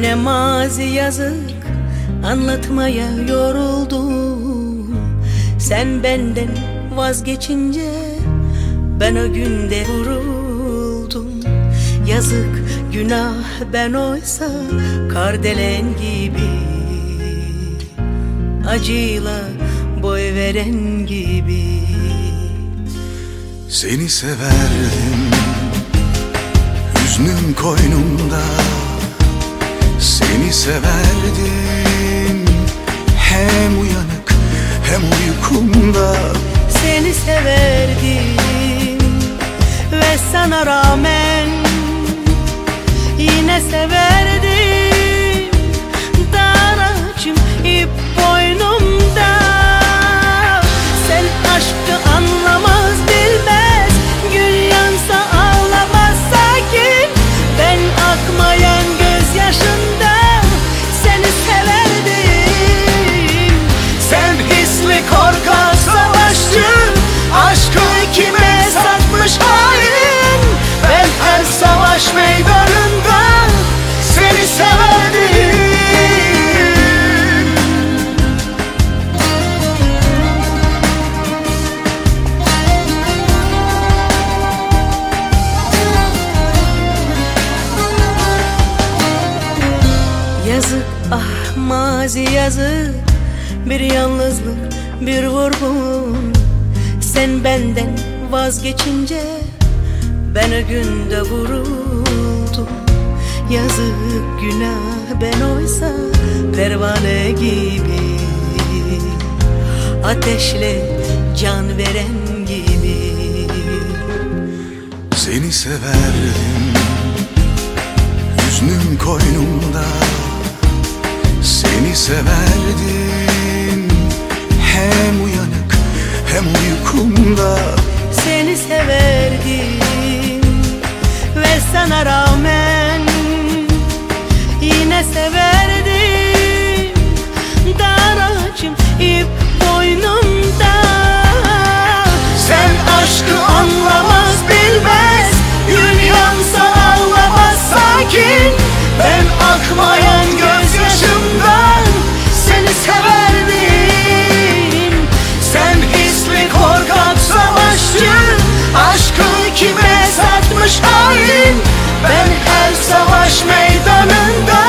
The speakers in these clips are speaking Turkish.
Ne mazi yazık anlatmaya yoruldum. Sen benden vazgeçince ben o günde vuruldum. Yazık günah ben oysa kardelen gibi. Acıyla boy veren gibi. Seni severdim Hüznüm koynumda Seni severdim. Hem uyanık hem uykumda. Seni severdim. Ve sana rağmen Yine severdim Yazık ah mazi yazık. Bir yalnızlık bir vurgun. Sen benden vazgeçince Ben o günde vuruldum. Yazık günah ben oysa pervane gibi. Ateşle can veren gibi. Seni severdim Hüznüm koynumda Seni severdim Hem uyanık hem uykumda Seni severdim. Ve sana rağmen yine severdim. Dar ağacım ip boynumda. Sen aşkı anlamaz bilmez. Gün yansa ağlamaz sakin. Ben akmayan gözyaşımdan meydanında Seni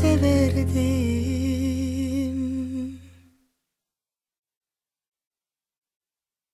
Seni severdim